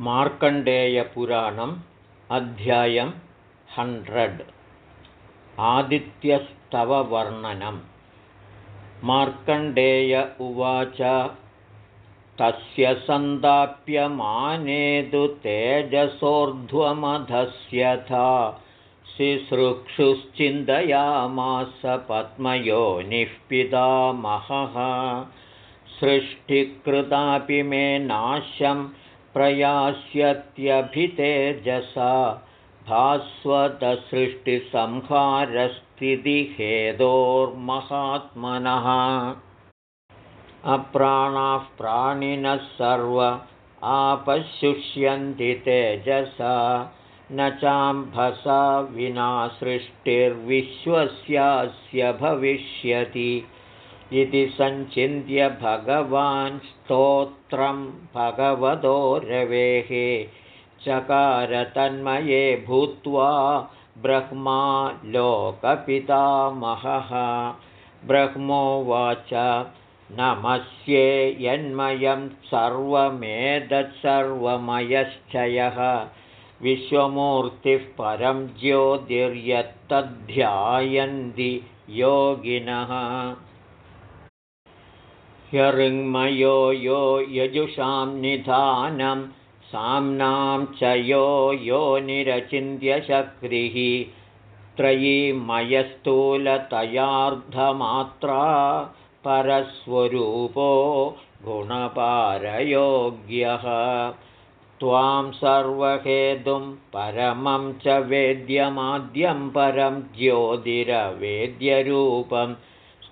मार्कण्डेयपुराणम् अध्यायं हण्ड्रेड् आदित्यस्तववर्णनं मार्कण्डेय उवाच तस्य सन्दाप्यमानेदु तेजसोर्ध्वमधस्यथा शिसृक्षुश्चिन्तयामास पद्मयोनिः पितामहः। सृष्टिकृतापि मे नाशं प्रयास्यत्यभितेजसा भास्वतसृष्टिसंहारस्थितिहेदोर्महात्मनः अप्राणाः प्राणिनः सर्व आपशुष्यन्ति तेजसा। न चाम्भसा विना सृष्टिर्विश्वस्यास्य भविष्यति इति सञ्चिन्त्य भगवान् स्तोत्रं भगवतो रवेः। चकारतन्मये भूत्वा ब्रह्मा लोकपितामहः। ब्रह्मोवाच नमस्ये यन्मयं सर्वमेतत्सर्वमयश्चयः विश्वमूर्तिः परं ज्योतिर्यत्तध्यायन्ति योगिनः ह्यऋङ्मयो यो यजुषां निधानं साम्नां च यो यो निरचिन्त्यशक्तिः त्रयीमयस्थूलतयार्धमात्रा परस्वरूपो गुणपारयोग्यः। त्वां सर्वहेतुं परमं च वेद्यमाद्यं परं ज्योतिरवेद्यरूपम्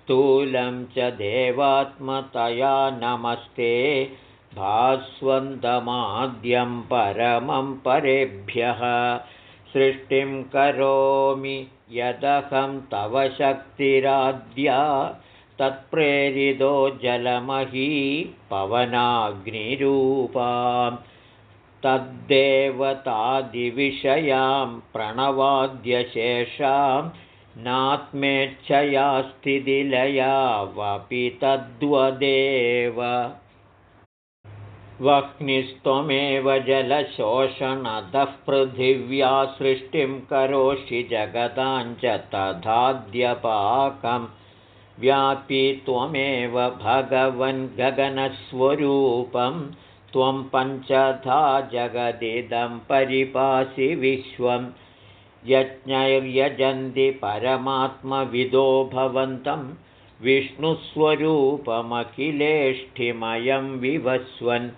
स्थूलं च देवात्मतया नमस्ते भास्वन्तमाद्यं परमं परेभ्यः। सृष्टिं करोमि यदहं तव शक्तिराद्या। तत्प्रेरितो जलमही पवनाग्निरूपां। तद्देवतादिविषयां प्रणवाद्यशेषां नात्मेच्छया स्थितिलयावपि तद्वदेव। वह्निस्त्वमेव जलशोषणतः पृथिव्या सृष्टिं करोषि जगतां च तथाद्यपाकं। व्यापी त्वमेव भगवन् गगनस्वरूपं। त्वं पञ्चधा जगदिदं परिपासि विश्वम् यज्ञैर्यजन्ति परमात्मविदो भवन्तं विष्णुस्वरूपमखिलेष्ठिमयं विवस्वन्।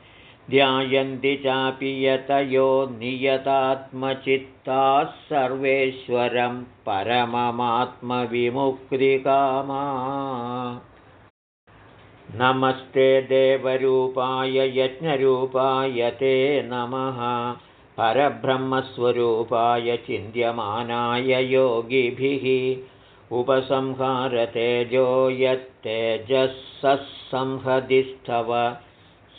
ध्यायन्ति चापि यतयो नियतात्मचित्ताः सर्वेश्वरं परममात्मविमुक्तिकामा। नमस्ते देवरूपाय यज्ञरूपाय ते नमः परब्रह्मस्वरूपाय चिन्त्यमानाय योगिभिः उपसंहारतेजो यत्तेजःसंहतिस्तव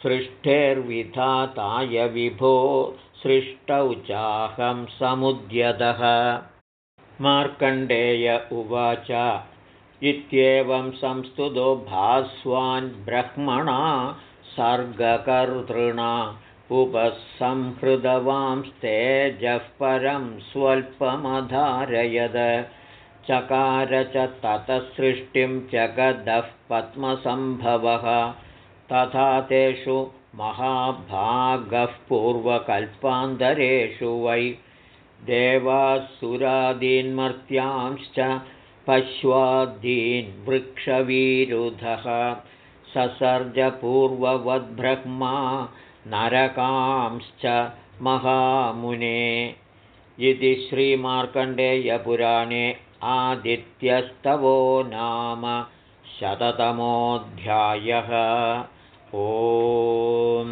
सृष्टेर्विधाताय विभो सृष्टौ चाहं समुद्यतः। मार्कण्डेय उवाच इत्येवं संस्तुतो भास्वान् ब्रह्मणा सर्गकर्तृणा उपसंहृतवांस्तेजः परं स्वल्पमधारयद। चकार च ततसृष्टिं जगदः पद्मसम्भवः। तथा तेषु महाभागः पूर्वकल्पान्तरेषु वै। देवासुरादीन्मर्त्यांश्च पश्वादीन् वृक्षवीरुधः ससर्जपूर्ववद्ब्रह्मा नरकांश्च महामुने। इति श्रीमार्कण्डेयपुराणे आदित्यस्तवो नाम शततमोऽध्यायः। ओ